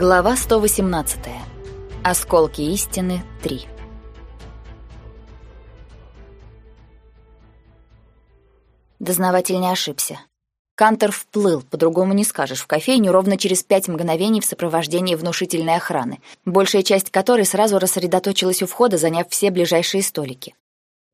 Глава 118. Осколки истины 3. Дознаватель не ошибся. Кантер вплыл, по-другому не скажешь, в кофейню ровно через пять мгновений в сопровождении внушительной охраны, большая часть которой сразу рассредоточилась у входа, заняв все ближайшие столики.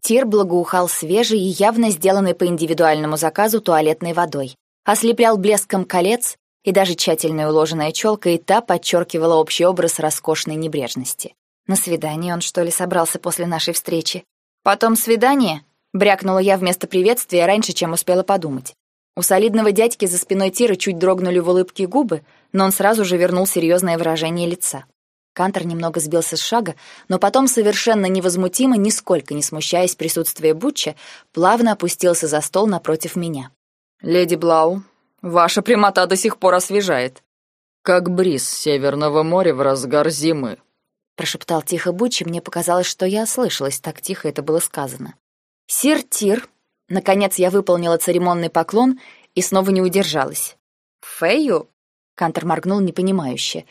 Тир благоухал свежей и явно сделанной по индивидуальному заказу туалетной водой, ослеплял блеском колец, и даже тщательно уложенная челка и та подчеркивала общий образ роскошной небрежности. На свидание он, что ли, собрался после нашей встречи? Потом свидание? Брякнула я вместо приветствия раньше, чем успела подумать. У солидного дядьки за спиной Тира чуть дрогнули в улыбке губы, но он сразу же вернул серьезное выражение лица. Кантор немного сбился с шага, но потом совершенно невозмутимо, нисколько не смущаясь присутствия Бутча, плавно опустился за стол напротив меня. «Леди Блау, Ваша прямота до сих пор освежает. Как бриз Северного моря в разгар зимы. Прошептал тихо Бучи, мне показалось, что я ослышалась, так тихо это было сказано. Сир Тир. Наконец я выполнила церемонный поклон и снова не удержалась. Фэю? Кантор моргнул непонимающе.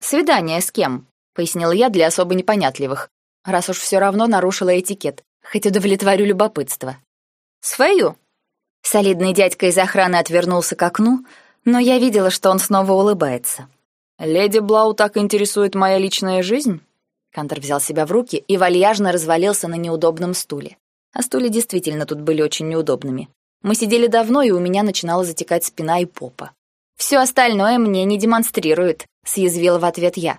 «Свидание с кем?» — пояснила я для особо непонятливых, раз уж все равно нарушила этикет, хоть удовлетворю любопытство. «С Фэю?» Солидный дядька из охраны отвернулся к окну, но я видела, что он снова улыбается. «Леди Блау так интересует моя личная жизнь?» Кантер взял себя в руки и вальяжно развалился на неудобном стуле. А стулья действительно тут были очень неудобными. Мы сидели давно, и у меня начинала затекать спина и попа. «Все остальное мне не демонстрирует», — съязвила в ответ я.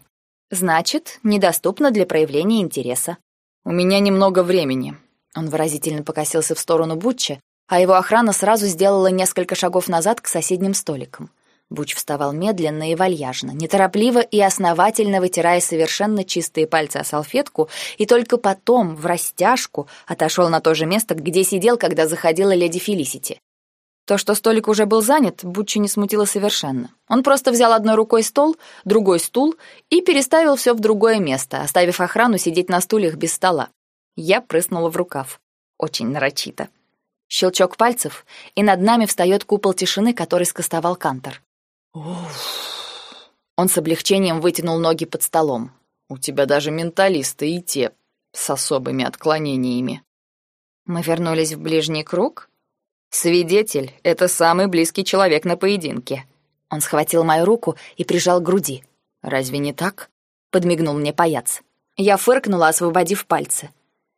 «Значит, недоступно для проявления интереса». «У меня немного времени». Он выразительно покосился в сторону Бутча, а его охрана сразу сделала несколько шагов назад к соседним столикам. Буч вставал медленно и вальяжно, неторопливо и основательно вытирая совершенно чистые пальцы о салфетку, и только потом, в растяжку, отошел на то же место, где сидел, когда заходила леди Фелисити. То, что столик уже был занят, Бутчи не смутило совершенно. Он просто взял одной рукой стол, другой стул и переставил все в другое место, оставив охрану сидеть на стульях без стола. Я прыснула в рукав. Очень нарочито. Щелчок пальцев, и над нами встает купол тишины, который скостовал Кантор. Он с облегчением вытянул ноги под столом. «У тебя даже менталисты и те с особыми отклонениями». «Мы вернулись в ближний круг?» «Свидетель — это самый близкий человек на поединке». Он схватил мою руку и прижал к груди. «Разве не так?» — подмигнул мне паяц. Я фыркнула, освободив пальцы.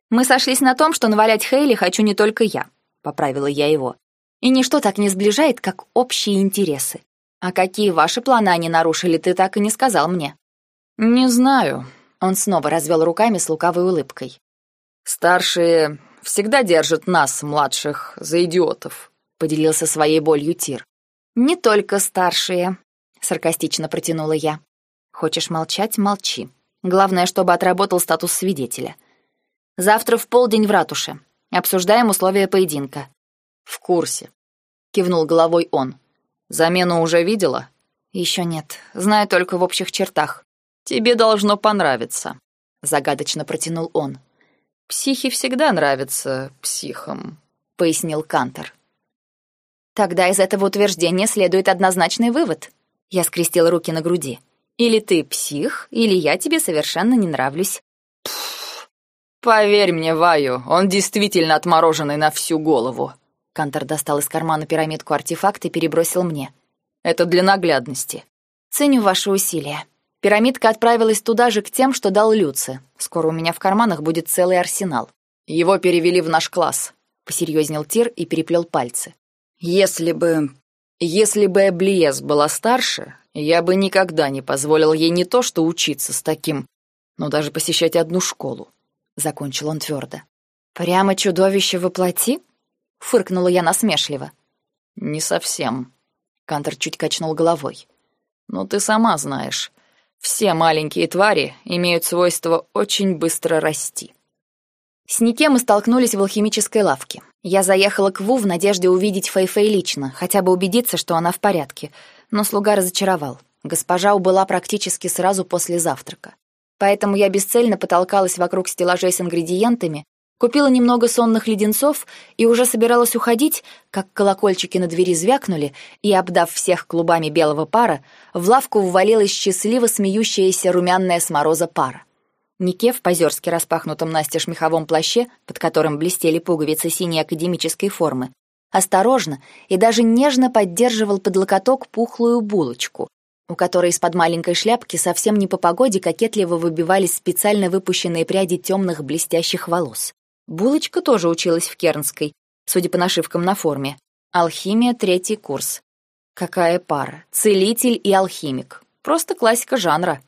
«Мы сошлись на том, что навалять Хейли хочу не только я. — поправила я его. «И ничто так не сближает, как общие интересы. А какие ваши планы они нарушили, ты так и не сказал мне». «Не знаю», — он снова развел руками с лукавой улыбкой. «Старшие всегда держат нас, младших, за идиотов», — поделился своей болью Тир. «Не только старшие», — саркастично протянула я. «Хочешь молчать — молчи. Главное, чтобы отработал статус свидетеля. Завтра в полдень в ратуше. Обсуждаем условия поединка». «В курсе», — кивнул головой он. «Замену уже видела?» «Еще нет. Знаю только в общих чертах». «Тебе должно понравиться», — загадочно протянул он. «Психи всегда нравятся психам», — пояснил Кантор. «Тогда из этого утверждения следует однозначный вывод». Я скрестил руки на груди. «Или ты псих, или я тебе совершенно не нравлюсь». «Поверь мне, Ваю, он действительно отмороженный на всю голову». Кантор достал из кармана пирамидку артефакт и перебросил мне. «Это для наглядности». «Ценю ваши усилия. Пирамидка отправилась туда же к тем, что дал Люци. Скоро у меня в карманах будет целый арсенал». «Его перевели в наш класс», — посерьезнел Тир и переплел пальцы. «Если бы... если бы Эблиес была старше, я бы никогда не позволил ей не то что учиться с таким, но даже посещать одну школу. — закончил он твердо. «Прямо чудовище воплоти?» — фыркнула я насмешливо. «Не совсем», — Кантор чуть качнул головой. «Но ты сама знаешь, все маленькие твари имеют свойство очень быстро расти». С Нике мы столкнулись в алхимической лавке. Я заехала к Ву в надежде увидеть Фэй-Фэй лично, хотя бы убедиться, что она в порядке, но слуга разочаровал. Госпожа убыла практически сразу после завтрака поэтому я бесцельно потолкалась вокруг стеллажей с ингредиентами, Купила немного сонных леденцов и уже собиралась уходить, как колокольчики на двери звякнули, и, обдав всех клубами белого пара, в лавку ввалилась счастливо смеющаяся румяная с мороза пара. Нике в позерски распахнутом настежь меховом плаще, под которым блестели пуговицы синей академической формы, осторожно и даже нежно поддерживал под локоток пухлую булочку, у которой из-под маленькой шляпки совсем не по погоде кокетливо выбивались специально выпущенные пряди темных блестящих волос. Булочка тоже училась в Кернской, судя по нашивкам на форме. Алхимия, третий курс. Какая пара. Целитель и алхимик. Просто классика жанра.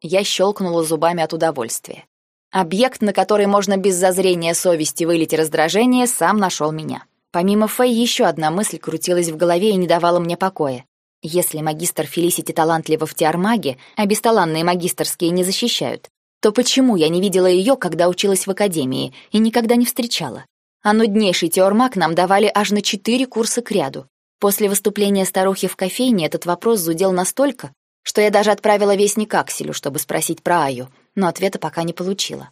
Я щелкнула зубами от удовольствия. Объект, на который можно без зазрения совести вылить раздражение, сам нашел меня. Помимо Фэй, еще одна мысль крутилась в голове и не давала мне покоя. Если магистр Фелисити талантлива в Тиармаге, а бесталанные магистерские не защищают, то почему я не видела ее, когда училась в академии, и никогда не встречала? А нуднейший теормаг нам давали аж на четыре курса кряду. После выступления старухи в кофейне этот вопрос зудел настолько, что я даже отправила вестник Акселю, чтобы спросить про Аю, но ответа пока не получила.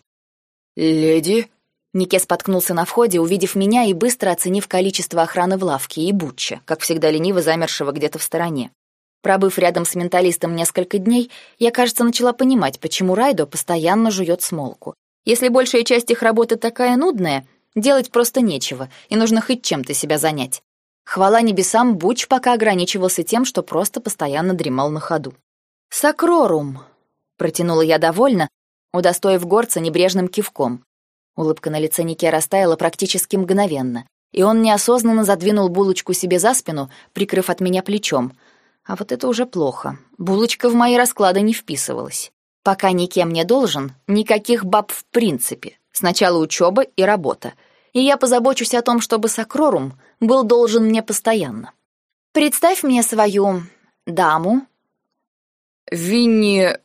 «Леди?» Нике споткнулся на входе, увидев меня и быстро оценив количество охраны в лавке и Бутча, как всегда лениво замершего где-то в стороне. Пробыв рядом с менталистом несколько дней, я, кажется, начала понимать, почему Райдо постоянно жует смолку. Если большая часть их работы такая нудная, делать просто нечего, и нужно хоть чем-то себя занять. Хвала небесам, Буч пока ограничивался тем, что просто постоянно дремал на ходу. «Сакрорум!» — протянула я довольно, удостоив горца небрежным кивком. Улыбка на лице Нике растаяла практически мгновенно, и он неосознанно задвинул булочку себе за спину, прикрыв от меня плечом — а вот это уже плохо. Булочка в мои расклады не вписывалась. Пока никем не должен, никаких баб в принципе. Сначала учеба и работа. И я позабочусь о том, чтобы Сакрорум был должен мне постоянно. Представь мне свою даму. Винни...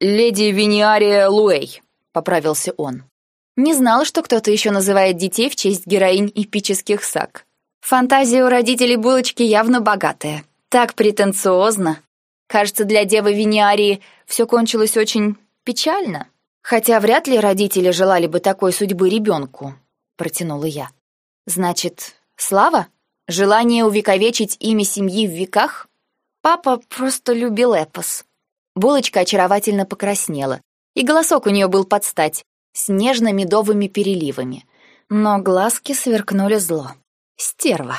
леди Виниария Луэй, поправился он. Не знала, что кто-то еще называет детей в честь героинь эпических саг. Фантазия у родителей булочки явно богатая. Так претенциозно. Кажется, для девы Виниарии все кончилось очень печально. Хотя вряд ли родители желали бы такой судьбы ребенку, протянула я. Значит, слава? Желание увековечить имя семьи в веках? Папа просто любил эпос. Булочка очаровательно покраснела, и голосок у нее был под стать, с нежно-медовыми переливами. Но глазки сверкнули зло. Стерва.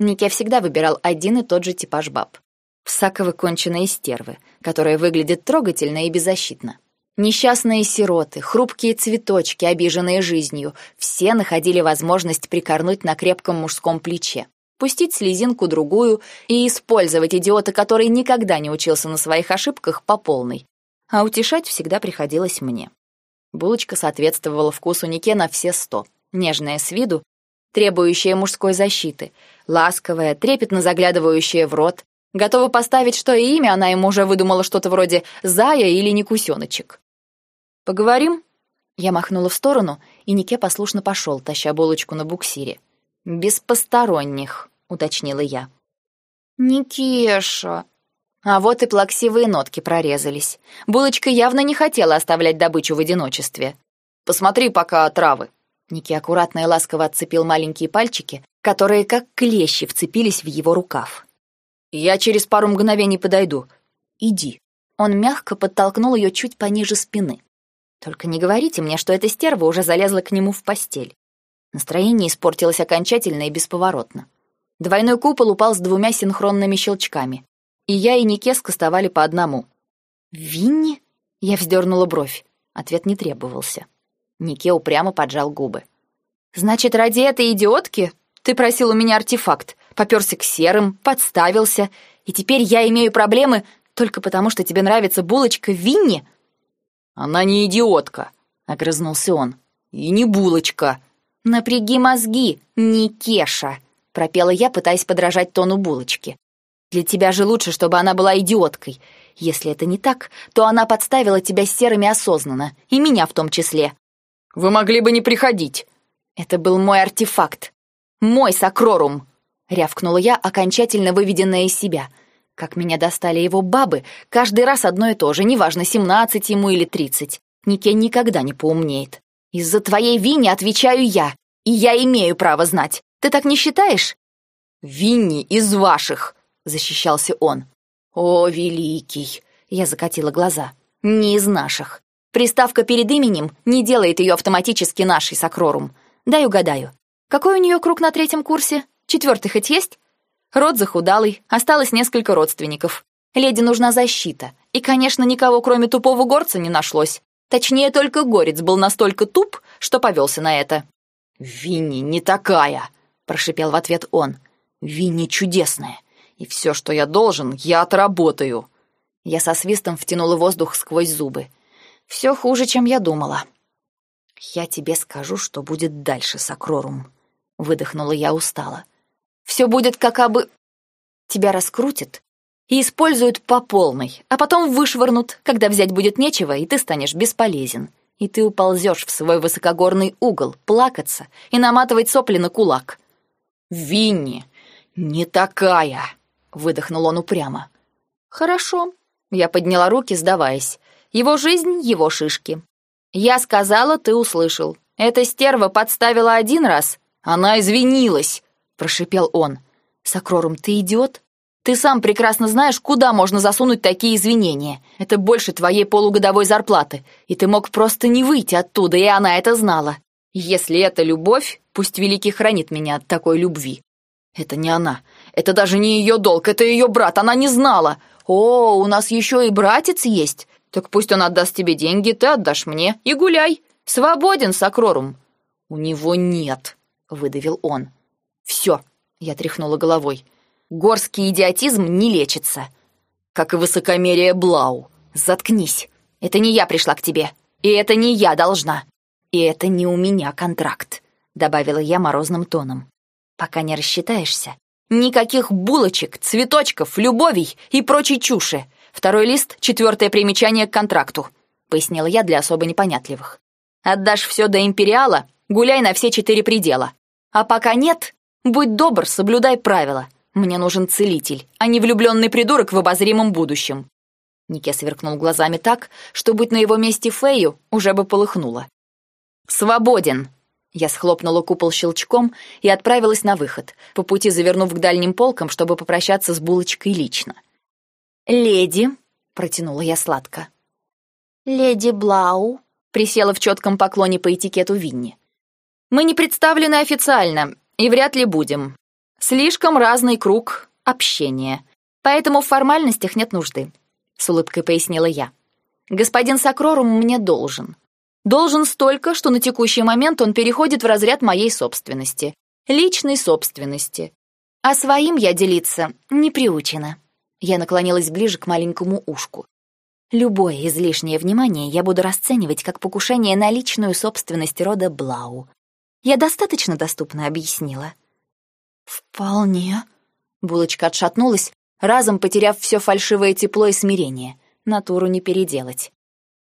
Нике всегда выбирал один и тот же типаж баб. Псаковы конченые стервы, которые выглядят трогательно и беззащитно. Несчастные сироты, хрупкие цветочки, обиженные жизнью, все находили возможность прикорнуть на крепком мужском плече, пустить слезинку другую и использовать идиота, который никогда не учился на своих ошибках, по полной. А утешать всегда приходилось мне. Булочка соответствовала вкусу Нике на все сто. Нежная с виду, требующая мужской защиты, ласковая, трепетно заглядывающая в рот, готова поставить что и имя, она ему уже выдумала что-то вроде «Зая» или «Никусёночек». «Поговорим?» Я махнула в сторону, и Нике послушно пошел, таща булочку на буксире. «Без посторонних», — уточнила я. «Никеша!» А вот и плаксивые нотки прорезались. Булочка явно не хотела оставлять добычу в одиночестве. «Посмотри пока травы», Ники аккуратно и ласково отцепил маленькие пальчики, которые как клещи вцепились в его рукав. «Я через пару мгновений подойду. Иди». Он мягко подтолкнул ее чуть пониже спины. «Только не говорите мне, что эта стерва уже залезла к нему в постель». Настроение испортилось окончательно и бесповоротно. Двойной купол упал с двумя синхронными щелчками, и я и Нике скостовали по одному. «Винни?» — я вздернула бровь. Ответ не требовался. Нике упрямо поджал губы. «Значит, ради этой идиотки ты просил у меня артефакт, попёрся к серым, подставился, и теперь я имею проблемы только потому, что тебе нравится булочка Винни?» «Она не идиотка», — огрызнулся он. «И не булочка». «Напряги мозги, не Кеша», — пропела я, пытаясь подражать тону булочки. «Для тебя же лучше, чтобы она была идиоткой. Если это не так, то она подставила тебя с серыми осознанно, и меня в том числе». Вы могли бы не приходить. Это был мой артефакт. Мой сакрорум. Рявкнула я, окончательно выведенная из себя. Как меня достали его бабы, каждый раз одно и то же, неважно, семнадцать ему или тридцать. Нике никогда не поумнеет. Из-за твоей Винни отвечаю я, и я имею право знать. Ты так не считаешь? Винни из ваших, защищался он. О, великий, я закатила глаза. Не из наших. Приставка перед именем не делает ее автоматически нашей Сакрорум. Дай угадаю. Какой у нее круг на третьем курсе? Четвертый хоть есть? Род захудалый, осталось несколько родственников. Леди нужна защита. И, конечно, никого, кроме тупого горца, не нашлось. Точнее, только горец был настолько туп, что повелся на это. «Винни не такая!» — прошипел в ответ он. «Винни чудесная, и все, что я должен, я отработаю!» Я со свистом втянула воздух сквозь зубы. Все хуже, чем я думала. «Я тебе скажу, что будет дальше, Сакрорум», — выдохнула я устало. «Все будет как абы...» Тебя раскрутят и используют по полной, а потом вышвырнут, когда взять будет нечего, и ты станешь бесполезен. И ты уползешь в свой высокогорный угол, плакаться и наматывать сопли на кулак. «Винни, не такая!» — выдохнул он упрямо. «Хорошо». Я подняла руки, сдаваясь. «Его жизнь — его шишки. Я сказала, ты услышал. Эта стерва подставила один раз. Она извинилась!» — прошипел он. «Сокрорум, ты идиот? Ты сам прекрасно знаешь, куда можно засунуть такие извинения. Это больше твоей полугодовой зарплаты, и ты мог просто не выйти оттуда, и она это знала. Если это любовь, пусть Великий хранит меня от такой любви. Это не она. Это даже не ее долг, это ее брат, она не знала. О, у нас еще и братец есть. Так пусть он отдаст тебе деньги, ты отдашь мне, и гуляй. Свободен, Сокрорум. У него нет, выдавил он. Все, я тряхнула головой. Горский идиотизм не лечится. Как и высокомерие Блау. Заткнись. Это не я пришла к тебе. И это не я должна. И это не у меня контракт, добавила я морозным тоном. Пока не рассчитаешься. Никаких булочек, цветочков, любовей и прочей чуши. Второй лист — четвертое примечание к контракту, пояснила я для особо непонятливых. Отдашь все до Империала, гуляй на все четыре предела. А пока нет, будь добр, соблюдай правила. Мне нужен целитель, а не влюбленный придурок в обозримом будущем. Нике сверкнул глазами так, что, быть на его месте Фею, уже бы полыхнуло. «Свободен!» Я схлопнула купол щелчком и отправилась на выход, по пути завернув к дальним полкам, чтобы попрощаться с булочкой лично. «Леди!» — протянула я сладко. «Леди Блау!» — присела в четком поклоне по этикету Винни. «Мы не представлены официально, и вряд ли будем. Слишком разный круг общения, поэтому в формальностях нет нужды», — с улыбкой пояснила я. «Господин Сакрорум мне должен. Должен столько, что на текущий момент он переходит в разряд моей собственности, личной собственности. А своим я делиться не приучена». Я наклонилась ближе к маленькому ушку. Любое излишнее внимание я буду расценивать как покушение на личную собственность рода Блау. Я достаточно доступно объяснила. «Вполне». Булочка отшатнулась, разом потеряв все фальшивое тепло и смирение. Натуру не переделать.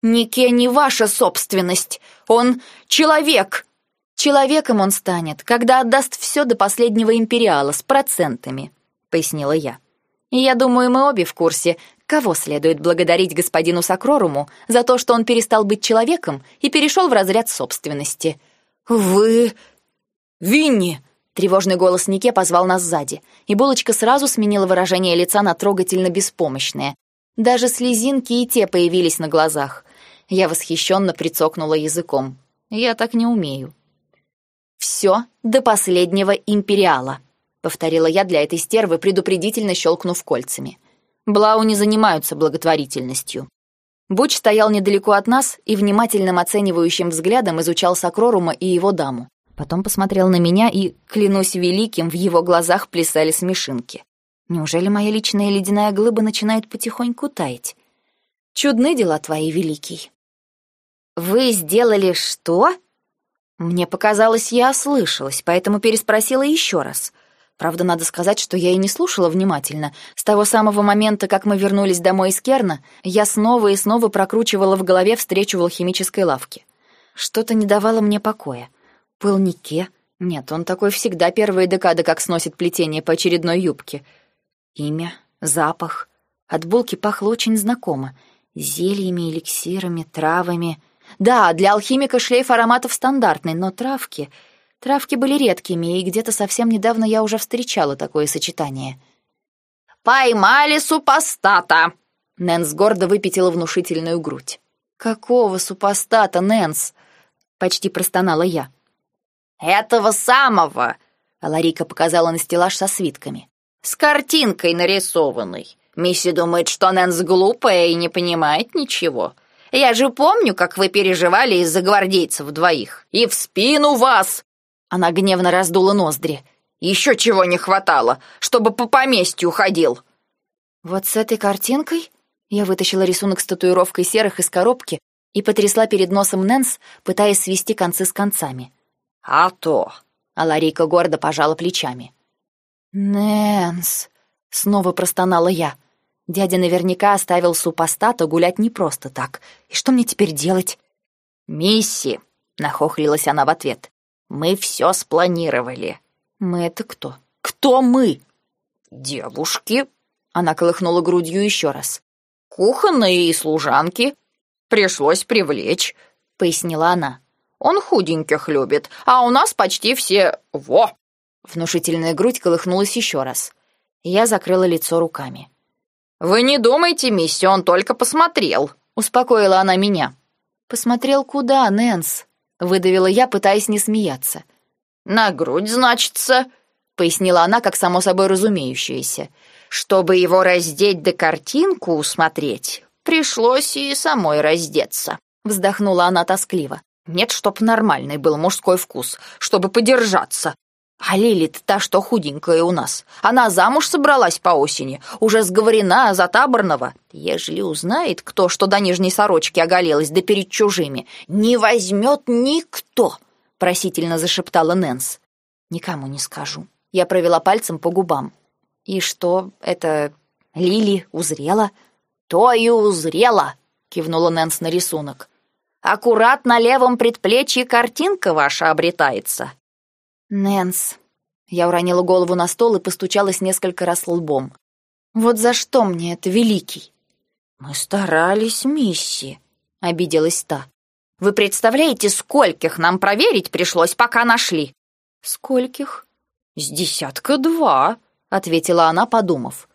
«Нике не ваша собственность! Он человек!» «Человеком он станет, когда отдаст все до последнего империала с процентами», — пояснила я. «И я думаю, мы обе в курсе, кого следует благодарить господину Сакроруму за то, что он перестал быть человеком и перешел в разряд собственности». «Вы... Винни!» Тревожный голос Нике позвал нас сзади, и булочка сразу сменила выражение лица на трогательно беспомощное. Даже слезинки и те появились на глазах. Я восхищенно прицокнула языком. Я так не умею. «Все до последнего империала», — повторила я для этой стервы, предупредительно щелкнув кольцами. Блау не занимаются благотворительностью. Буч стоял недалеко от нас и внимательным оценивающим взглядом изучал Сакрорума и его даму. Потом посмотрел на меня, и, клянусь великим, в его глазах плясали смешинки. Неужели моя личная ледяная глыба начинает потихоньку таять? Чудны дела твои, великий. Вы сделали что? Мне показалось, я ослышалась, поэтому переспросила еще раз. Правда, надо сказать, что я и не слушала внимательно. С того самого момента, как мы вернулись домой из Керна, я снова и снова прокручивала в голове встречу в алхимической лавке. Что-то не давало мне покоя. Пылнике? Нет, он такой всегда первые декады, как сносит плетение по очередной юбке. Имя, запах. От булки пахло очень знакомо. Зельями, эликсирами, травами. Да, для алхимика шлейф ароматов стандартный, но травки... Травки были редкими, и где-то совсем недавно я уже встречала такое сочетание. «Поймали супостата!» Нэнс гордо выпятила внушительную грудь. «Какого супостата, Нэнс?» — почти простонала я. «Этого самого!» — Аларика показала на стеллаж со свитками. «С картинкой нарисованной. Мисси думает, что Нэнс глупая и не понимает ничего. Я же помню, как вы переживали из-за гвардейцев двоих. И в спину вас!» Она гневно раздула ноздри. «Еще чего не хватало, чтобы по поместью ходил!» «Вот с этой картинкой?» Я вытащила рисунок с татуировкой серых из коробки и потрясла перед носом Нэнс, пытаясь свести концы с концами. «А то!» А Ларика гордо пожала плечами. «Нэнс!» — снова простонала я. Дядя наверняка оставил супостата гулять не просто так. И что мне теперь делать? «Мисси!» — нахохлилась она в ответ. «Мы все спланировали». «Мы это кто? Кто мы?» «Девушки!» — она колыхнула грудью еще раз. «Кухонные и служанки. Пришлось привлечь», — пояснила она. «Он худеньких любит, а у нас почти все... Во!» Внушительная грудь колыхнулась еще раз. Я закрыла лицо руками. «Вы не думайте, мисси, он только посмотрел», — успокоила она меня. «Посмотрел куда, Нэнс?» — выдавила я, пытаясь не смеяться. «На грудь, значится», — пояснила она, как само собой разумеющееся. «Чтобы его раздеть да картинку усмотреть, пришлось и самой раздеться», — вздохнула она тоскливо. «Нет, чтоб нормальный был мужской вкус, чтобы подержаться, а Лилит, та, что худенькая у нас, она замуж собралась по осени, уже сговорена за таборного. Ежели узнает кто, что до нижней сорочки оголелась, да перед чужими, не возьмет никто, просительно зашептала Нэнс. Никому не скажу. Я провела пальцем по губам. И что, это Лили узрела? То и узрела, кивнула Нэнс на рисунок. Аккурат на левом предплечье картинка ваша обретается. «Нэнс». Я уронила голову на стол и постучалась несколько раз лбом. «Вот за что мне это, Великий?» «Мы старались, мисси», — обиделась та. «Вы представляете, скольких нам проверить пришлось, пока нашли?» «Скольких?» «С десятка два», — ответила она, подумав.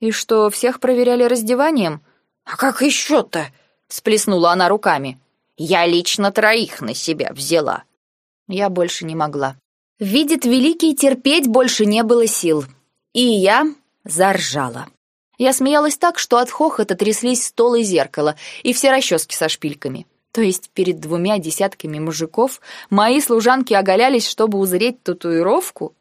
«И что, всех проверяли раздеванием?» «А как еще-то?» — сплеснула она руками. «Я лично троих на себя взяла». Я больше не могла. Видит Великий, терпеть больше не было сил. И я заржала. Я смеялась так, что от хохота тряслись стол и зеркало, и все расчески со шпильками. То есть перед двумя десятками мужиков мои служанки оголялись, чтобы узреть татуировку?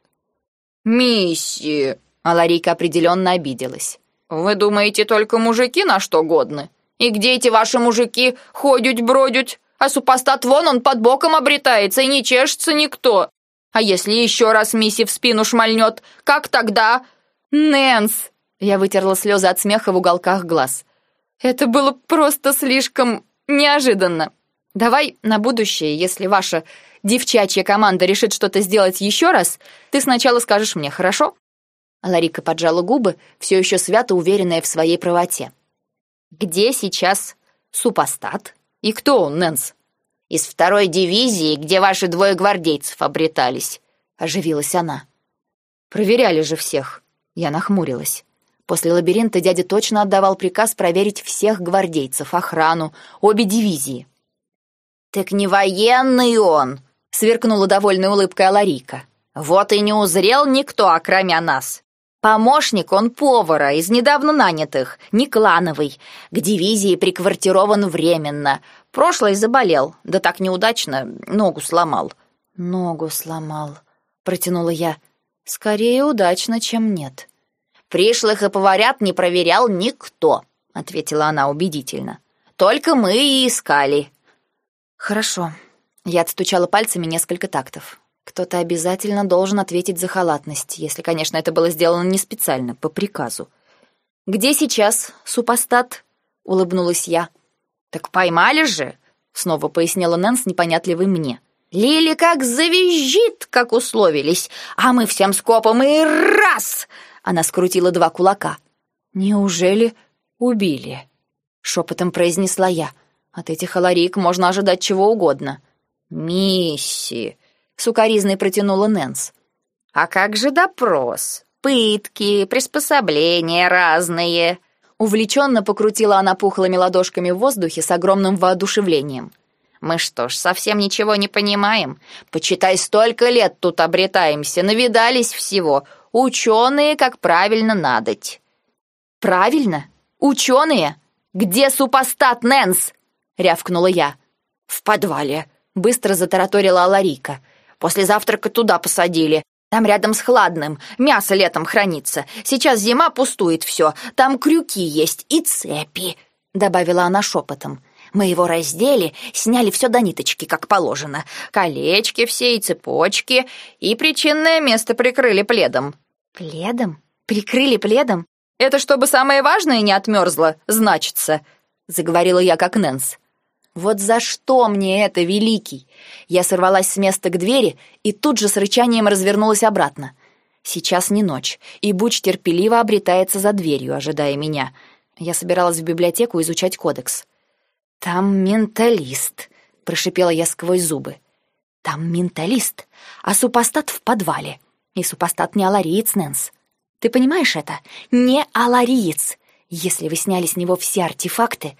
«Мисси!» А Ларика определенно обиделась. «Вы думаете, только мужики на что годны? И где эти ваши мужики ходят-бродят? А супостат вон он под боком обретается, и не чешется никто. А если еще раз Мисси в спину шмальнет, как тогда? Нэнс! Я вытерла слезы от смеха в уголках глаз. Это было просто слишком неожиданно. Давай на будущее, если ваша девчачья команда решит что-то сделать еще раз, ты сначала скажешь мне, хорошо? Ларика поджала губы, все еще свято уверенная в своей правоте. Где сейчас супостат? И кто он, Нэнс? Из второй дивизии, где ваши двое гвардейцев обретались», — оживилась она. «Проверяли же всех». Я нахмурилась. После лабиринта дядя точно отдавал приказ проверить всех гвардейцев, охрану, обе дивизии. «Так не военный он!» — сверкнула довольной улыбкой Аларика. «Вот и не узрел никто, окромя нас. Помощник он повара из недавно нанятых, не клановый. К дивизии приквартирован временно. Прошлый заболел, да так неудачно, ногу сломал». «Ногу сломал», — протянула я. «Скорее удачно, чем нет». «Пришлых и поварят не проверял никто», — ответила она убедительно. «Только мы и искали». «Хорошо». Я отстучала пальцами несколько тактов. Кто-то обязательно должен ответить за халатность, если, конечно, это было сделано не специально, по приказу. «Где сейчас супостат?» — улыбнулась я. «Так поймали же!» — снова пояснила Нэнс, непонятливый мне. «Лили как завизжит, как условились, а мы всем скопом и раз!» Она скрутила два кулака. «Неужели убили?» — шепотом произнесла я. От этих аларик можно ожидать чего угодно. «Мисси!» — сукоризной протянула Нэнс. «А как же допрос? Пытки, приспособления разные!» Увлеченно покрутила она пухлыми ладошками в воздухе с огромным воодушевлением. «Мы что ж, совсем ничего не понимаем? Почитай, столько лет тут обретаемся, навидались всего. Ученые, как правильно надоть». «Правильно? Ученые? Где супостат Нэнс?» — рявкнула я. «В подвале», — быстро затараторила Аларика. «После завтрака туда посадили. Там рядом с хладным. Мясо летом хранится. Сейчас зима пустует все. Там крюки есть и цепи», — добавила она шепотом. «Мы его раздели, сняли все до ниточки, как положено. Колечки все и цепочки, и причинное место прикрыли пледом». «Пледом? Прикрыли пледом?» «Это чтобы самое важное не отмерзло, значится», — заговорила я как Нэнс. Вот за что мне это, великий? Я сорвалась с места к двери и тут же с рычанием развернулась обратно. Сейчас не ночь, и Буч терпеливо обретается за дверью, ожидая меня. Я собиралась в библиотеку изучать кодекс. «Там менталист», — прошипела я сквозь зубы. «Там менталист, а супостат в подвале. И супостат не алариец, Нэнс. Ты понимаешь это? Не алариец. Если вы сняли с него все артефакты,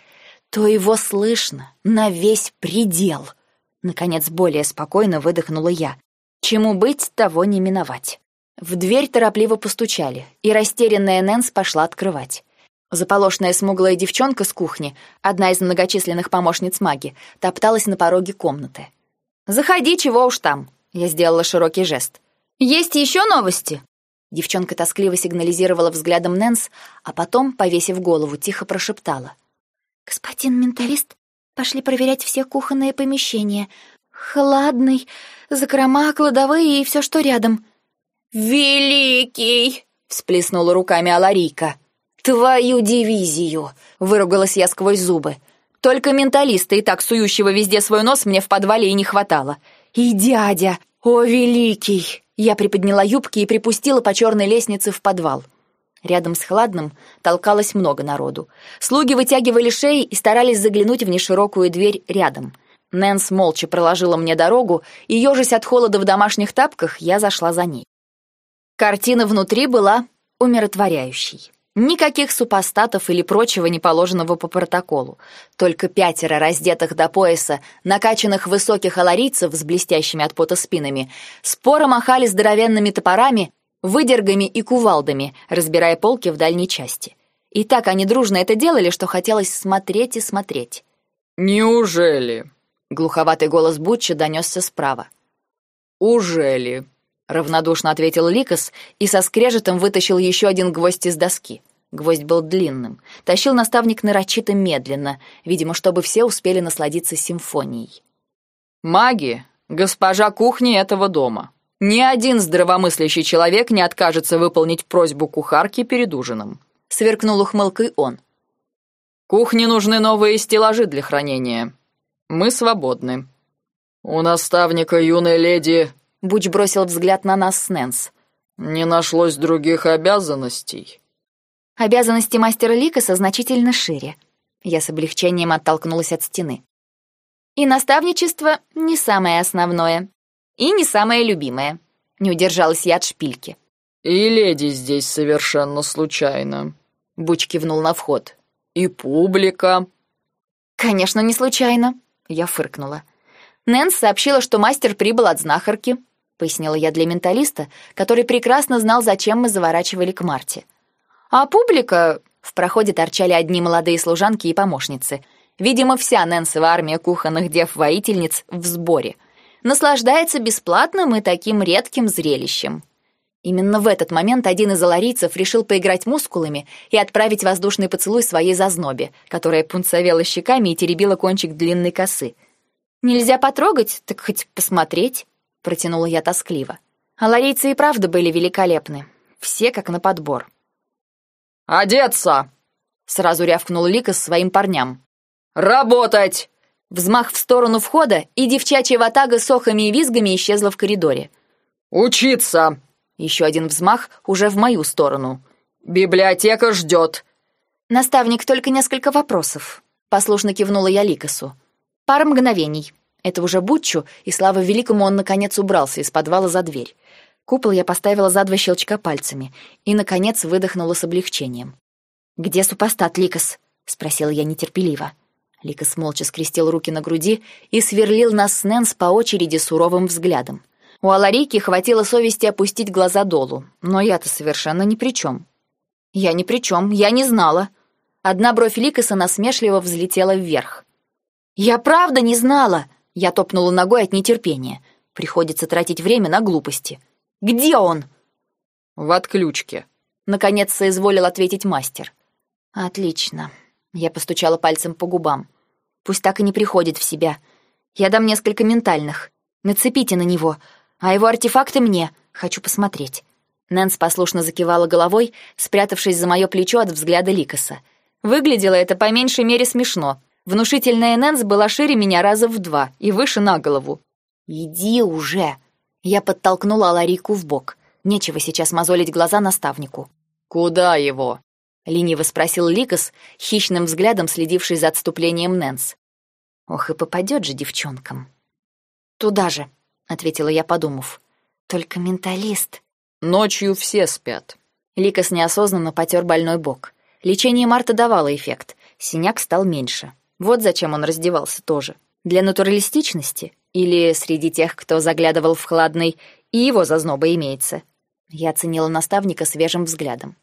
то его слышно на весь предел. Наконец, более спокойно выдохнула я. Чему быть, того не миновать. В дверь торопливо постучали, и растерянная Нэнс пошла открывать. Заполошная смуглая девчонка с кухни, одна из многочисленных помощниц маги, топталась на пороге комнаты. «Заходи, чего уж там!» Я сделала широкий жест. «Есть еще новости?» Девчонка тоскливо сигнализировала взглядом Нэнс, а потом, повесив голову, тихо прошептала. «Господин менталист, пошли проверять все кухонные помещения. Хладный, закрома, кладовые и все, что рядом». «Великий!» — всплеснула руками Аларийка. «Твою дивизию!» — выругалась я сквозь зубы. «Только менталиста и так сующего везде свой нос мне в подвале и не хватало. И дядя! О, великий!» Я приподняла юбки и припустила по черной лестнице в подвал. Рядом с Хладным толкалось много народу. Слуги вытягивали шеи и старались заглянуть в неширокую дверь рядом. Нэнс молча проложила мне дорогу, и, ежась от холода в домашних тапках, я зашла за ней. Картина внутри была умиротворяющей. Никаких супостатов или прочего неположенного по протоколу. Только пятеро раздетых до пояса, накачанных высоких аларийцев с блестящими от пота спинами, споро махали здоровенными топорами, выдергами и кувалдами, разбирая полки в дальней части. И так они дружно это делали, что хотелось смотреть и смотреть. «Неужели?» — глуховатый голос Бутча донесся справа. «Ужели?» — равнодушно ответил Ликос и со скрежетом вытащил еще один гвоздь из доски. Гвоздь был длинным. Тащил наставник нарочито медленно, видимо, чтобы все успели насладиться симфонией. «Маги — госпожа кухни этого дома. Ни один здравомыслящий человек не откажется выполнить просьбу кухарки перед ужином. Сверкнул ухмылкой он. Кухне нужны новые стеллажи для хранения. Мы свободны. У наставника юной леди... Буч бросил взгляд на нас с Нэнс. Не нашлось других обязанностей. Обязанности мастера Ликаса значительно шире. Я с облегчением оттолкнулась от стены. И наставничество не самое основное. И не самое любимое. Не удержалась я от шпильки. «И леди здесь совершенно случайно», — Буч кивнул на вход. «И публика». «Конечно, не случайно», — я фыркнула. Нэнс сообщила, что мастер прибыл от знахарки, пояснила я для менталиста, который прекрасно знал, зачем мы заворачивали к Марте. А публика... В проходе торчали одни молодые служанки и помощницы. Видимо, вся Нэнсова армия кухонных дев-воительниц в сборе — наслаждается бесплатным и таким редким зрелищем. Именно в этот момент один из аларийцев решил поиграть мускулами и отправить воздушный поцелуй своей зазнобе, которая пунцовела щеками и теребила кончик длинной косы. «Нельзя потрогать, так хоть посмотреть», — протянула я тоскливо. Аларийцы и правда были великолепны. Все как на подбор. «Одеться!» — сразу рявкнул Лика своим парням. «Работать!» Взмах в сторону входа, и девчачья ватага с охами и визгами исчезла в коридоре. «Учиться!» Еще один взмах уже в мою сторону. «Библиотека ждет!» «Наставник, только несколько вопросов». Послушно кивнула я Ликасу. Пара мгновений. Это уже Бутчу, и слава великому он наконец убрался из подвала за дверь. Купол я поставила за два щелчка пальцами и, наконец, выдохнула с облегчением. «Где супостат, Ликас?» — спросила я нетерпеливо. Ликас молча скрестил руки на груди и сверлил нас с Нэнс по очереди суровым взглядом. У Аларики хватило совести опустить глаза долу, но я-то совершенно ни при чем. Я ни при чем, я не знала. Одна бровь Ликаса насмешливо взлетела вверх. «Я правда не знала!» Я топнула ногой от нетерпения. Приходится тратить время на глупости. «Где он?» «В отключке», — наконец соизволил ответить мастер. «Отлично». Я постучала пальцем по губам. «Пусть так и не приходит в себя. Я дам несколько ментальных. Нацепите на него, а его артефакты мне. Хочу посмотреть». Нэнс послушно закивала головой, спрятавшись за мое плечо от взгляда Ликаса. Выглядело это по меньшей мере смешно. Внушительная Нэнс была шире меня раза в два и выше на голову. «Иди уже!» Я подтолкнула Аларику в бок. Нечего сейчас мозолить глаза наставнику. «Куда его?» — лениво спросил Ликас, хищным взглядом следивший за отступлением Нэнс. «Ох, и попадет же девчонкам!» «Туда же», — ответила я, подумав. «Только менталист...» «Ночью все спят». Ликас неосознанно потер больной бок. Лечение Марта давало эффект. Синяк стал меньше. Вот зачем он раздевался тоже. Для натуралистичности? Или среди тех, кто заглядывал в хладный, и его зазноба имеется? Я оценила наставника свежим взглядом.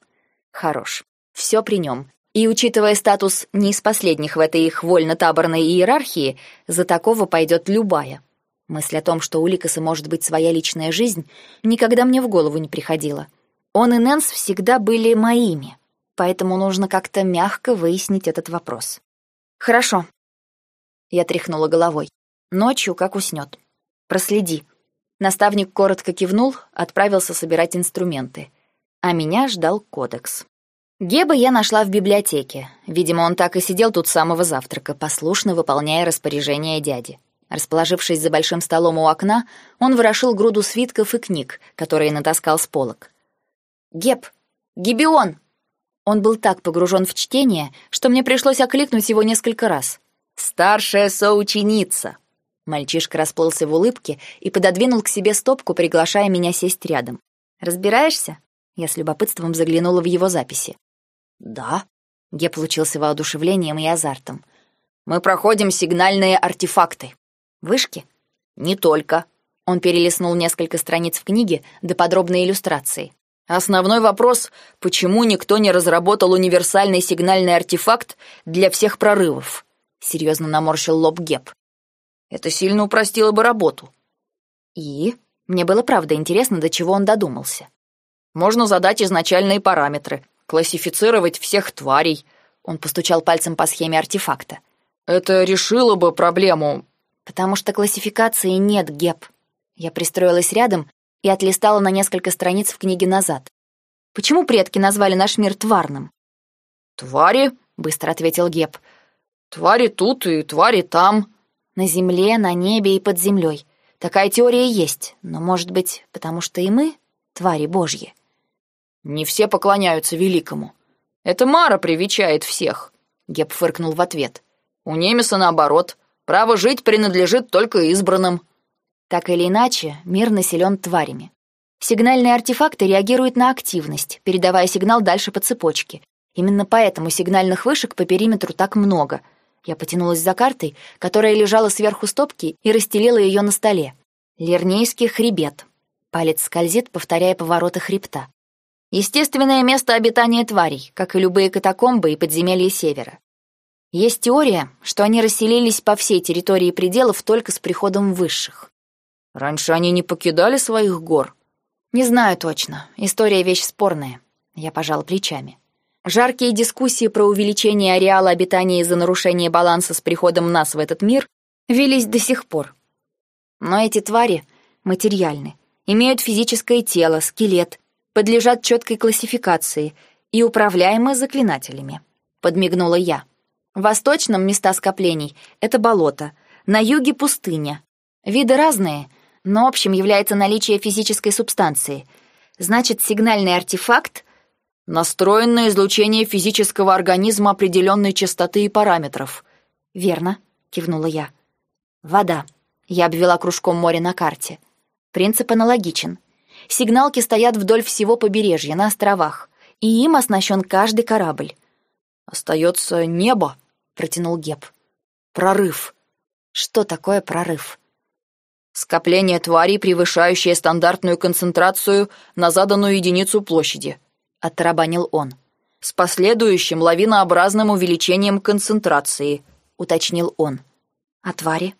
Хорош. Все при нем. И, учитывая статус не из последних в этой их вольно-таборной иерархии, за такого пойдет любая. Мысль о том, что у Ликаса может быть своя личная жизнь, никогда мне в голову не приходила. Он и Нэнс всегда были моими, поэтому нужно как-то мягко выяснить этот вопрос. «Хорошо». Я тряхнула головой. «Ночью как уснет. Проследи». Наставник коротко кивнул, отправился собирать инструменты. А меня ждал кодекс. Геба я нашла в библиотеке. Видимо, он так и сидел тут с самого завтрака, послушно выполняя распоряжения дяди. Расположившись за большим столом у окна, он ворошил груду свитков и книг, которые натаскал с полок. «Геб! Гибион!» Он был так погружен в чтение, что мне пришлось окликнуть его несколько раз. «Старшая соученица!» Мальчишка расплылся в улыбке и пододвинул к себе стопку, приглашая меня сесть рядом. «Разбираешься?» Я с любопытством заглянула в его записи. «Да». Геп получился воодушевлением и азартом. «Мы проходим сигнальные артефакты». «Вышки?» «Не только». Он перелистнул несколько страниц в книге до подробной иллюстрации. Основной вопрос — почему никто не разработал универсальный сигнальный артефакт для всех прорывов? Серьезно наморщил лоб Геп. Это сильно упростило бы работу. И? Мне было правда интересно, до чего он додумался. Можно задать изначальные параметры, классифицировать всех тварей. Он постучал пальцем по схеме артефакта. Это решило бы проблему. Потому что классификации нет, Геп. Я пристроилась рядом и отлистала на несколько страниц в книге назад. Почему предки назвали наш мир тварным? «Твари», — быстро ответил Геб. «Твари тут и твари там». На земле, на небе и под землей. Такая теория есть, но, может быть, потому что и мы — твари божьи. «Не все поклоняются великому. Это Мара привечает всех», — Геб фыркнул в ответ. «У Немеса наоборот. Право жить принадлежит только избранным». Так или иначе, мир населен тварями. Сигнальные артефакты реагируют на активность, передавая сигнал дальше по цепочке. Именно поэтому сигнальных вышек по периметру так много. Я потянулась за картой, которая лежала сверху стопки, и расстелила ее на столе. Лернейский хребет. Палец скользит, повторяя повороты хребта. Естественное место обитания тварей, как и любые катакомбы и подземелья севера. Есть теория, что они расселились по всей территории пределов только с приходом высших. Раньше они не покидали своих гор. Не знаю точно. История вещь спорная. Я пожал плечами. Жаркие дискуссии про увеличение ареала обитания из-за нарушения баланса с приходом нас в этот мир велись до сих пор. Но эти твари материальны, имеют физическое тело, скелет, подлежат четкой классификации и управляемы заклинателями. Подмигнула я. В восточном места скоплений — это болото, на юге — пустыня. Виды разные, но общим является наличие физической субстанции. Значит, сигнальный артефакт настроен на излучение физического организма определенной частоты и параметров, «Верно», — кивнула я. «Вода». Я обвела кружком море на карте. Принцип аналогичен. Сигналки стоят вдоль всего побережья, на островах, и им оснащен каждый корабль. «Остается небо», — протянул Геб. «Прорыв». «Что такое прорыв?» «Скопление тварей, превышающее стандартную концентрацию на заданную единицу площади», — оттарабанил он. «С последующим лавинообразным увеличением концентрации», — уточнил он. «А твари?»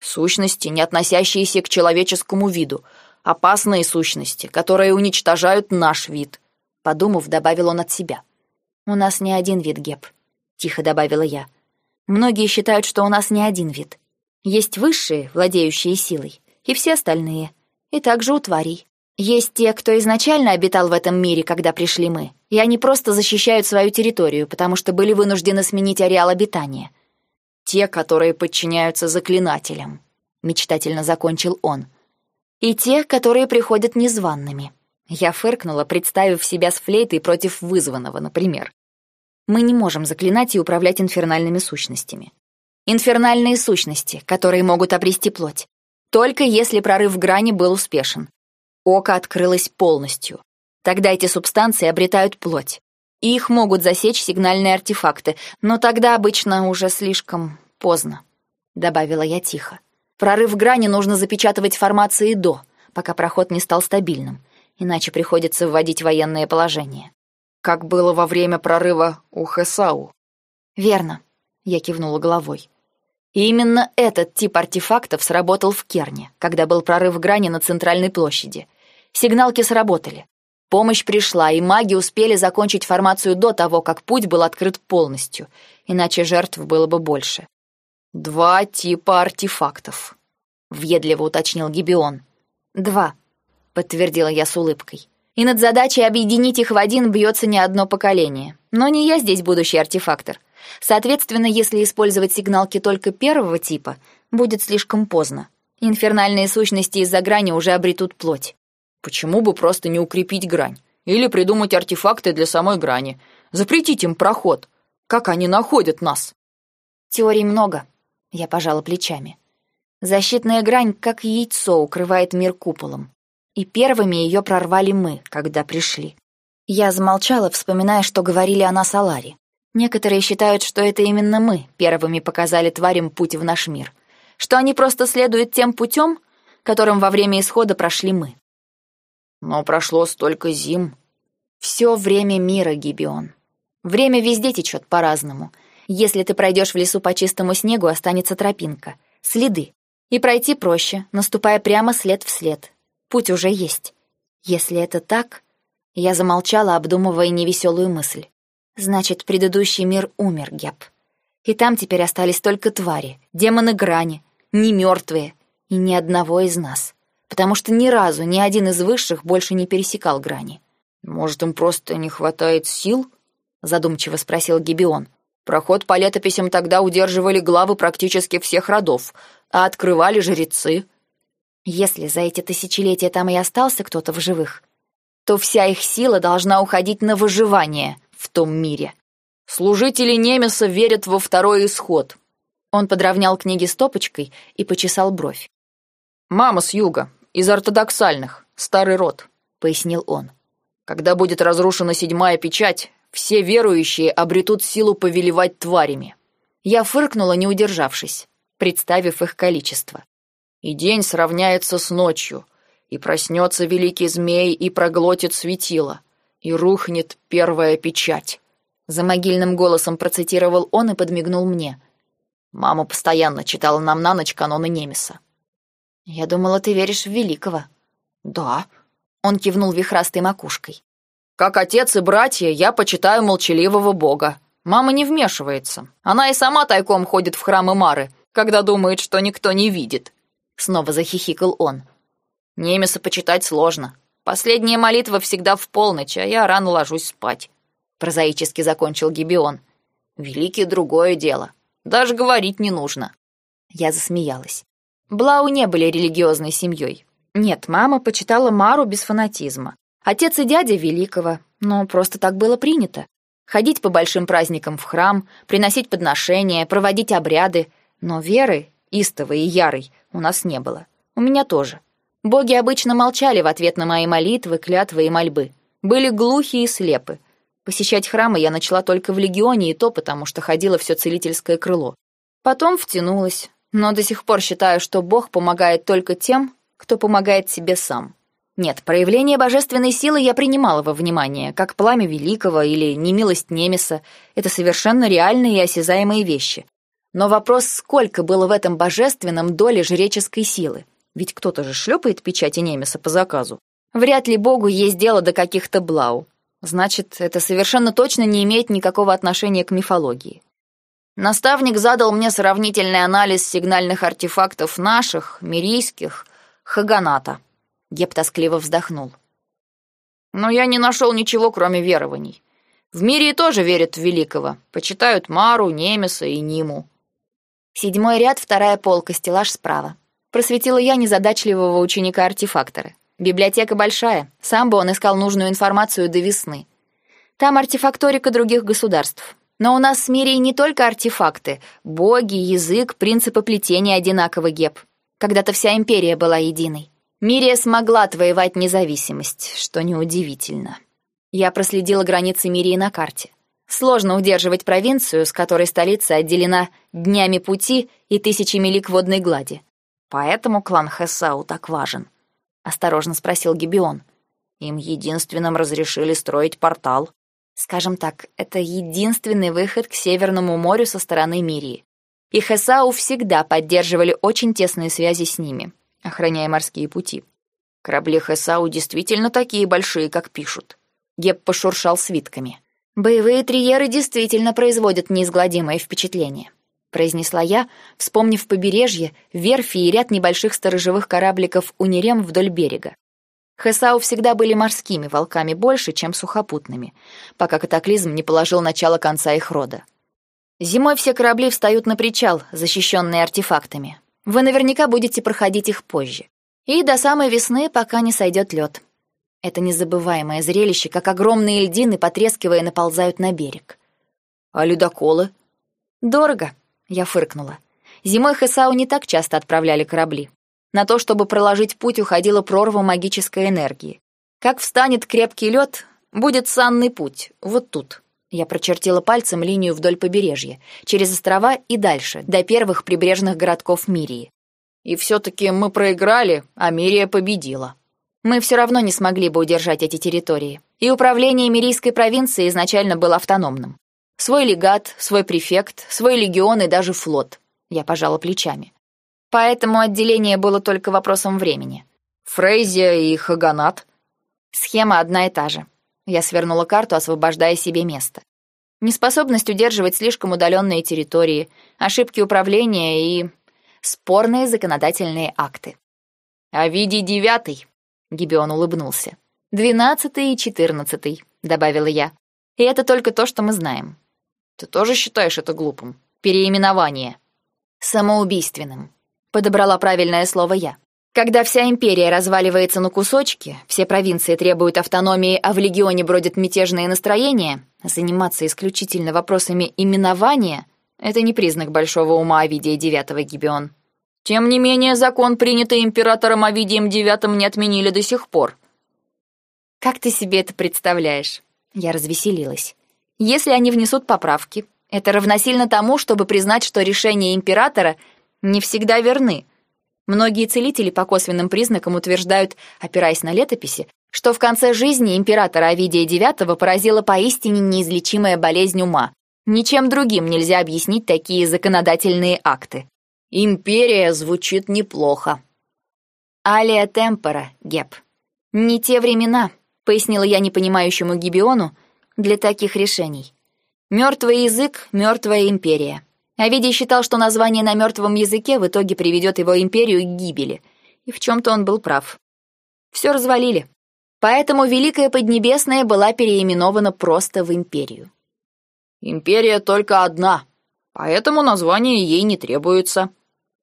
«Сущности, не относящиеся к человеческому виду, опасные сущности, которые уничтожают наш вид», — подумав, добавил он от себя. «У нас не один вид, Геб», — тихо добавила я. «Многие считают, что у нас не один вид. Есть высшие, владеющие силой, и все остальные, и также у тварей. Есть те, кто изначально обитал в этом мире, когда пришли мы, и они просто защищают свою территорию, потому что были вынуждены сменить ареал обитания. Те, которые подчиняются заклинателям», — мечтательно закончил он. «И те, которые приходят незваными». Я фыркнула, представив себя с флейтой против вызванного, например. Мы не можем заклинать и управлять инфернальными сущностями. Инфернальные сущности, которые могут обрести плоть. Только если прорыв грани был успешен. Око открылось полностью. Тогда эти субстанции обретают плоть. Их могут засечь сигнальные артефакты, но тогда обычно уже слишком поздно, добавила я тихо. Прорыв грани нужно запечатывать формации до, пока проход не стал стабильным иначе приходится вводить военное положение. Как было во время прорыва у Хесау. Верно, я кивнула головой. И именно этот тип артефактов сработал в Керне, когда был прорыв грани на центральной площади. Сигналки сработали. Помощь пришла, и маги успели закончить формацию до того, как путь был открыт полностью, иначе жертв было бы больше. «Два типа артефактов», — въедливо уточнил Гибион. «Два», подтвердила я с улыбкой. И над задачей объединить их в один бьется не одно поколение. Но не я здесь будущий артефактор. Соответственно, если использовать сигналки только первого типа, будет слишком поздно. Инфернальные сущности из-за грани уже обретут плоть. Почему бы просто не укрепить грань? Или придумать артефакты для самой грани? Запретить им проход? Как они находят нас? Теорий много. Я пожала плечами. Защитная грань, как яйцо, укрывает мир куполом и первыми ее прорвали мы, когда пришли. Я замолчала, вспоминая, что говорили о нас Аларе. Некоторые считают, что это именно мы первыми показали тварям путь в наш мир, что они просто следуют тем путем, которым во время исхода прошли мы. Но прошло столько зим. Все время мира, Гибион. Время везде течет по-разному. Если ты пройдешь в лесу по чистому снегу, останется тропинка, следы. И пройти проще, наступая прямо след в след, Путь уже есть. Если это так... Я замолчала, обдумывая невеселую мысль. Значит, предыдущий мир умер, Геп. И там теперь остались только твари, демоны грани, не мертвые, и ни одного из нас. Потому что ни разу ни один из высших больше не пересекал грани. «Может, им просто не хватает сил?» — задумчиво спросил Гибион. «Проход по летописям тогда удерживали главы практически всех родов, а открывали жрецы». Если за эти тысячелетия там и остался кто-то в живых, то вся их сила должна уходить на выживание в том мире. Служители Немеса верят во второй исход. Он подровнял книги стопочкой и почесал бровь. «Мама с юга, из ортодоксальных, старый род», — пояснил он. «Когда будет разрушена седьмая печать, все верующие обретут силу повелевать тварями». Я фыркнула, не удержавшись, представив их количество и день сравняется с ночью, и проснется великий змей и проглотит светило, и рухнет первая печать. За могильным голосом процитировал он и подмигнул мне. Мама постоянно читала нам на ночь каноны Немеса. «Я думала, ты веришь в великого». «Да», — он кивнул вихрастой макушкой. «Как отец и братья, я почитаю молчаливого бога. Мама не вмешивается. Она и сама тайком ходит в храмы Мары, когда думает, что никто не видит. Снова захихикал он. Немеса почитать сложно. Последняя молитва всегда в полночь, а я рано ложусь спать. Прозаически закончил Гибион. Великий другое дело. Даже говорить не нужно. Я засмеялась. Блау не были религиозной семьей. Нет, мама почитала Мару без фанатизма. Отец и дядя великого, но просто так было принято. Ходить по большим праздникам в храм, приносить подношения, проводить обряды. Но веры, истовой и ярой, у нас не было. У меня тоже. Боги обычно молчали в ответ на мои молитвы, клятвы и мольбы. Были глухи и слепы. Посещать храмы я начала только в легионе, и то потому, что ходила все целительское крыло. Потом втянулась, но до сих пор считаю, что Бог помогает только тем, кто помогает себе сам. Нет, проявление божественной силы я принимала во внимание, как пламя великого или немилость Немеса. Это совершенно реальные и осязаемые вещи. Но вопрос, сколько было в этом божественном доле жреческой силы? Ведь кто-то же шлепает печати Немеса по заказу. Вряд ли Богу есть дело до каких-то блау. Значит, это совершенно точно не имеет никакого отношения к мифологии. Наставник задал мне сравнительный анализ сигнальных артефактов наших, мирийских, Хаганата. Геб тоскливо вздохнул. Но я не нашел ничего, кроме верований. В мире тоже верят в великого. Почитают Мару, Немеса и Ниму. Седьмой ряд, вторая полка, стеллаж справа. Просветила я незадачливого ученика-артефактора. Библиотека большая, сам бы он искал нужную информацию до весны. Там артефакторика других государств. Но у нас в мире не только артефакты, боги, язык, принципы плетения одинаковы, Геб. Когда-то вся империя была единой. Мирия смогла отвоевать независимость, что неудивительно. Я проследила границы Мирии на карте. Сложно удерживать провинцию, с которой столица отделена днями пути и тысячами лик водной глади. Поэтому клан Хесау так важен. Осторожно спросил Гибион. Им единственным разрешили строить портал. Скажем так, это единственный выход к Северному морю со стороны Мирии. И Хесау всегда поддерживали очень тесные связи с ними, охраняя морские пути. Корабли Хесау действительно такие большие, как пишут. Геб пошуршал свитками. Боевые триеры действительно производят неизгладимое впечатление, произнесла я, вспомнив побережье, верфи и ряд небольших сторожевых корабликов Унирем вдоль берега. Хесау всегда были морскими волками больше, чем сухопутными, пока катаклизм не положил начало конца их рода. Зимой все корабли встают на причал, защищенные артефактами. Вы наверняка будете проходить их позже. И до самой весны, пока не сойдет лед. Это незабываемое зрелище, как огромные льдины, потрескивая, наползают на берег. А ледоколы? Дорого, я фыркнула. Зимой Хесау не так часто отправляли корабли. На то, чтобы проложить путь, уходила прорва магической энергии. Как встанет крепкий лед, будет санный путь, вот тут. Я прочертила пальцем линию вдоль побережья, через острова и дальше, до первых прибрежных городков Мирии. И все-таки мы проиграли, а Мирия победила. Мы все равно не смогли бы удержать эти территории. И управление Мирийской провинции изначально было автономным. Свой легат, свой префект, свой легион и даже флот. Я пожала плечами. Поэтому отделение было только вопросом времени. Фрейзия и Хаганат. Схема одна и та же. Я свернула карту, освобождая себе место. Неспособность удерживать слишком удаленные территории, ошибки управления и спорные законодательные акты. «А виде девятый», — Гибион улыбнулся. «Двенадцатый и четырнадцатый», — добавила я. «И это только то, что мы знаем». «Ты тоже считаешь это глупым? Переименование?» «Самоубийственным», подобрала правильное слово я. Когда вся империя разваливается на кусочки, все провинции требуют автономии, а в легионе бродят мятежные настроения, заниматься исключительно вопросами именования — это не признак большого ума Овидия Девятого Гибион. Тем не менее, закон, принятый императором Овидием Девятым, не отменили до сих пор. Как ты себе это представляешь? Я развеселилась. Если они внесут поправки, это равносильно тому, чтобы признать, что решение императора — не всегда верны. Многие целители по косвенным признакам утверждают, опираясь на летописи, что в конце жизни императора Овидия IX поразила поистине неизлечимая болезнь ума. Ничем другим нельзя объяснить такие законодательные акты. Империя звучит неплохо. Алия темпора, Геб. Не те времена, пояснила я непонимающему Гибиону, для таких решений. Мертвый язык, мертвая империя. Овидий считал, что название на мертвом языке в итоге приведет его империю к гибели, и в чем-то он был прав. Все развалили. Поэтому Великая Поднебесная была переименована просто в империю. «Империя только одна, поэтому название ей не требуется»,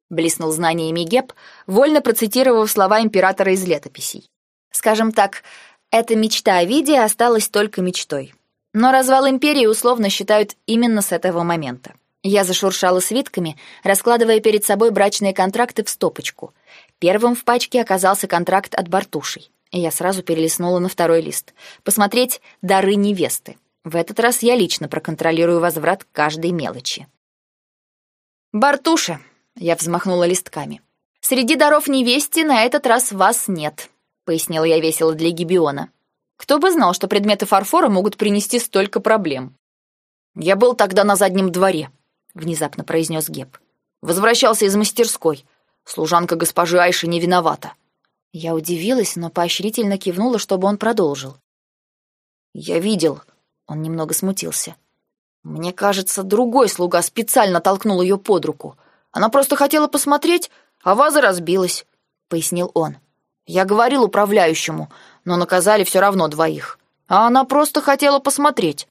блеснул знаниями Геб, вольно процитировав слова императора из летописей. «Скажем так, эта мечта Овидия осталась только мечтой. Но развал империи условно считают именно с этого момента. Я зашуршала свитками, раскладывая перед собой брачные контракты в стопочку. Первым в пачке оказался контракт от Бартушей. Я сразу перелистнула на второй лист. Посмотреть «Дары невесты». В этот раз я лично проконтролирую возврат каждой мелочи. «Бартуша», — я взмахнула листками. «Среди даров невесте на этот раз вас нет», — пояснила я весело для Гибиона. «Кто бы знал, что предметы фарфора могут принести столько проблем». «Я был тогда на заднем дворе», — внезапно произнес Геб. «Возвращался из мастерской. Служанка госпожи Айши не виновата». Я удивилась, но поощрительно кивнула, чтобы он продолжил. «Я видел», — он немного смутился. «Мне кажется, другой слуга специально толкнул ее под руку. Она просто хотела посмотреть, а ваза разбилась», — пояснил он. «Я говорил управляющему, но наказали все равно двоих. А она просто хотела посмотреть.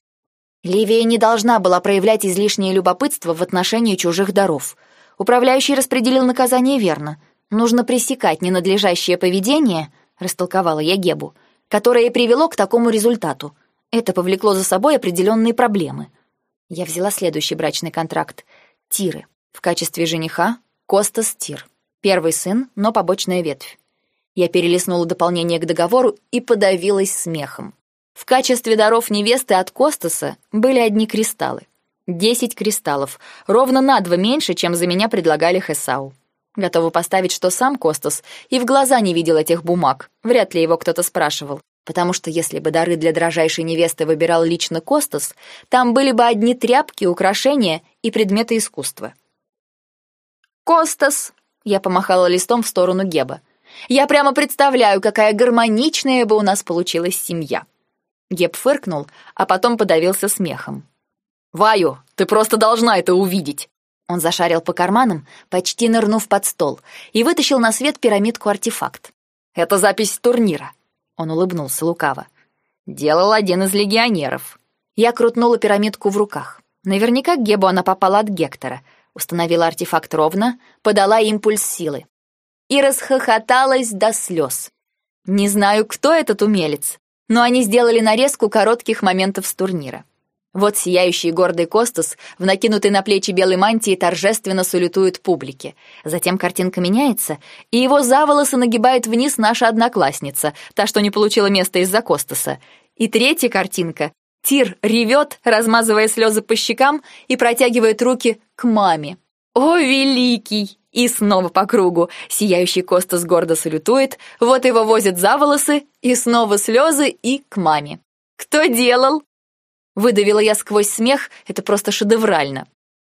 Ливия не должна была проявлять излишнее любопытство в отношении чужих даров. Управляющий распределил наказание верно. Нужно пресекать ненадлежащее поведение, растолковала я Гебу, которое и привело к такому результату. Это повлекло за собой определенные проблемы. Я взяла следующий брачный контракт. Тиры. В качестве жениха Костас Тир. Первый сын, но побочная ветвь. Я перелистнула дополнение к договору и подавилась смехом. В качестве даров невесты от Костаса были одни кристаллы. Десять кристаллов, ровно на два меньше, чем за меня предлагали Хесау. Готова поставить, что сам Костас и в глаза не видел этих бумаг. Вряд ли его кто-то спрашивал. Потому что если бы дары для дрожайшей невесты выбирал лично Костас, там были бы одни тряпки, украшения и предметы искусства. «Костас!» — я помахала листом в сторону Геба. «Я прямо представляю, какая гармоничная бы у нас получилась семья!» Геб фыркнул, а потом подавился смехом. «Ваю, ты просто должна это увидеть!» Он зашарил по карманам, почти нырнув под стол, и вытащил на свет пирамидку-артефакт. «Это запись турнира», — он улыбнулся лукаво. «Делал один из легионеров». Я крутнула пирамидку в руках. Наверняка к Гебу она попала от Гектора. Установила артефакт ровно, подала импульс силы. И расхохоталась до слез. Не знаю, кто этот умелец, но они сделали нарезку коротких моментов с турнира. Вот сияющий гордый Костас в накинутой на плечи белой мантии торжественно салютует публике. Затем картинка меняется, и его за волосы нагибает вниз наша одноклассница, та, что не получила места из-за Костаса. И третья картинка. Тир ревет, размазывая слезы по щекам и протягивает руки к маме. «О, великий!» И снова по кругу. Сияющий Костас гордо салютует, вот его возят за волосы, и снова слезы и к маме. «Кто делал?» Выдавила я сквозь смех, это просто шедеврально.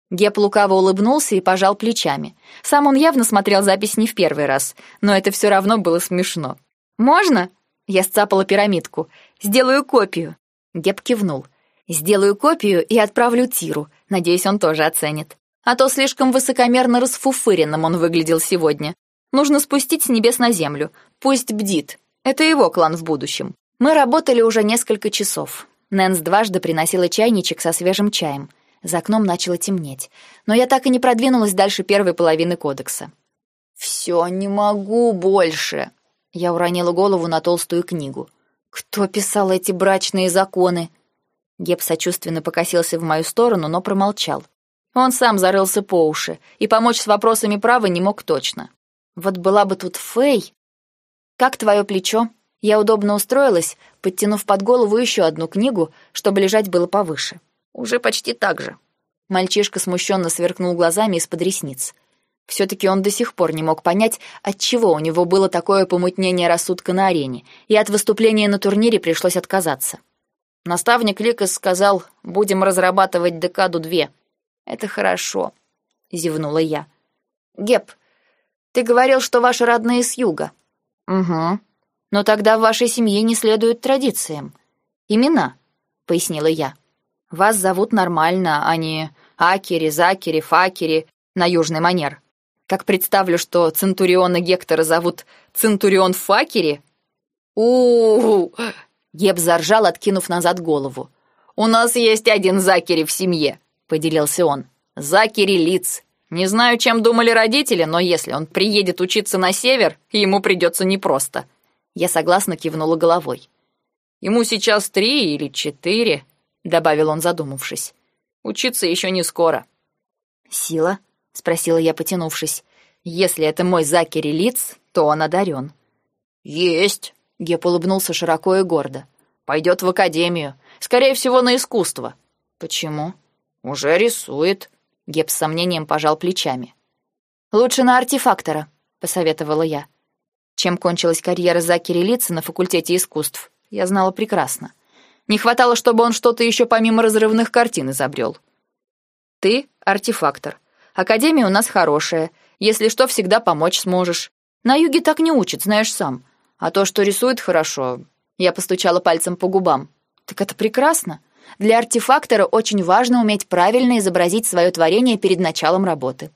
Геп лукаво улыбнулся и пожал плечами. Сам он явно смотрел запись не в первый раз, но это все равно было смешно. «Можно?» Я сцапала пирамидку. «Сделаю копию». Геп кивнул. «Сделаю копию и отправлю Тиру. Надеюсь, он тоже оценит». А то слишком высокомерно расфуфыренным он выглядел сегодня. Нужно спустить с небес на землю. Пусть бдит. Это его клан в будущем. Мы работали уже несколько часов. Нэнс дважды приносила чайничек со свежим чаем. За окном начало темнеть. Но я так и не продвинулась дальше первой половины кодекса. «Все, не могу больше!» Я уронила голову на толстую книгу. «Кто писал эти брачные законы?» Геб сочувственно покосился в мою сторону, но промолчал. Он сам зарылся по уши и помочь с вопросами права не мог точно. Вот была бы тут Фэй. Как твое плечо? Я удобно устроилась, подтянув под голову еще одну книгу, чтобы лежать было повыше. Уже почти так же. Мальчишка смущенно сверкнул глазами из-под ресниц. Все-таки он до сих пор не мог понять, от чего у него было такое помутнение рассудка на арене, и от выступления на турнире пришлось отказаться. Наставник Ликас сказал, будем разрабатывать декаду две. Это хорошо, зевнула я. Геп, ты говорил, что ваши родные с юга. Угу. Но тогда в вашей семье не следуют традициям. Имена, пояснила я. Вас зовут нормально, а не Акери, Закери, Факери на южный манер. Как представлю, что Центуриона Гектора зовут Центурион Факери? у у Геб заржал, откинув назад голову. «У нас есть один Закери в семье поделился он. «Закери Лиц. Не знаю, чем думали родители, но если он приедет учиться на север, ему придется непросто». Я согласно кивнула головой. «Ему сейчас три или четыре. — добавил он, задумавшись. «Учиться еще не скоро». «Сила?» — спросила я, потянувшись. «Если это мой Закери Лиц, то он одарен». «Есть!» — Геп улыбнулся широко и гордо. «Пойдет в академию. Скорее всего, на искусство». «Почему?» «Уже рисует». Геп с сомнением пожал плечами. «Лучше на артефактора», — посоветовала я. Чем кончилась карьера Закери Лица на факультете искусств, я знала прекрасно. Не хватало, чтобы он что-то еще помимо разрывных картин изобрел. Ты — артефактор. Академия у нас хорошая. Если что, всегда помочь сможешь. На юге так не учат, знаешь сам. А то, что рисует хорошо... Я постучала пальцем по губам. Так это прекрасно. Для артефактора очень важно уметь правильно изобразить свое творение перед началом работы.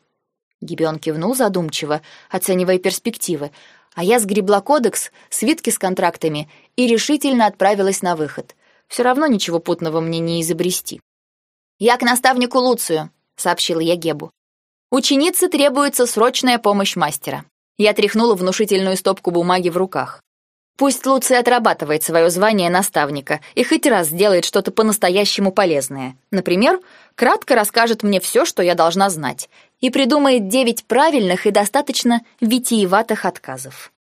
Гибион кивнул задумчиво, оценивая перспективы, а я сгребла кодекс, свитки с контрактами и решительно отправилась на выход. Все равно ничего путного мне не изобрести. «Я к наставнику Луцию», — сообщила я Гебу. «Ученице требуется срочная помощь мастера». Я тряхнула внушительную стопку бумаги в руках. Пусть Луций отрабатывает свое звание наставника и хоть раз сделает что-то по-настоящему полезное. Например, кратко расскажет мне все, что я должна знать, и придумает девять правильных и достаточно витиеватых отказов.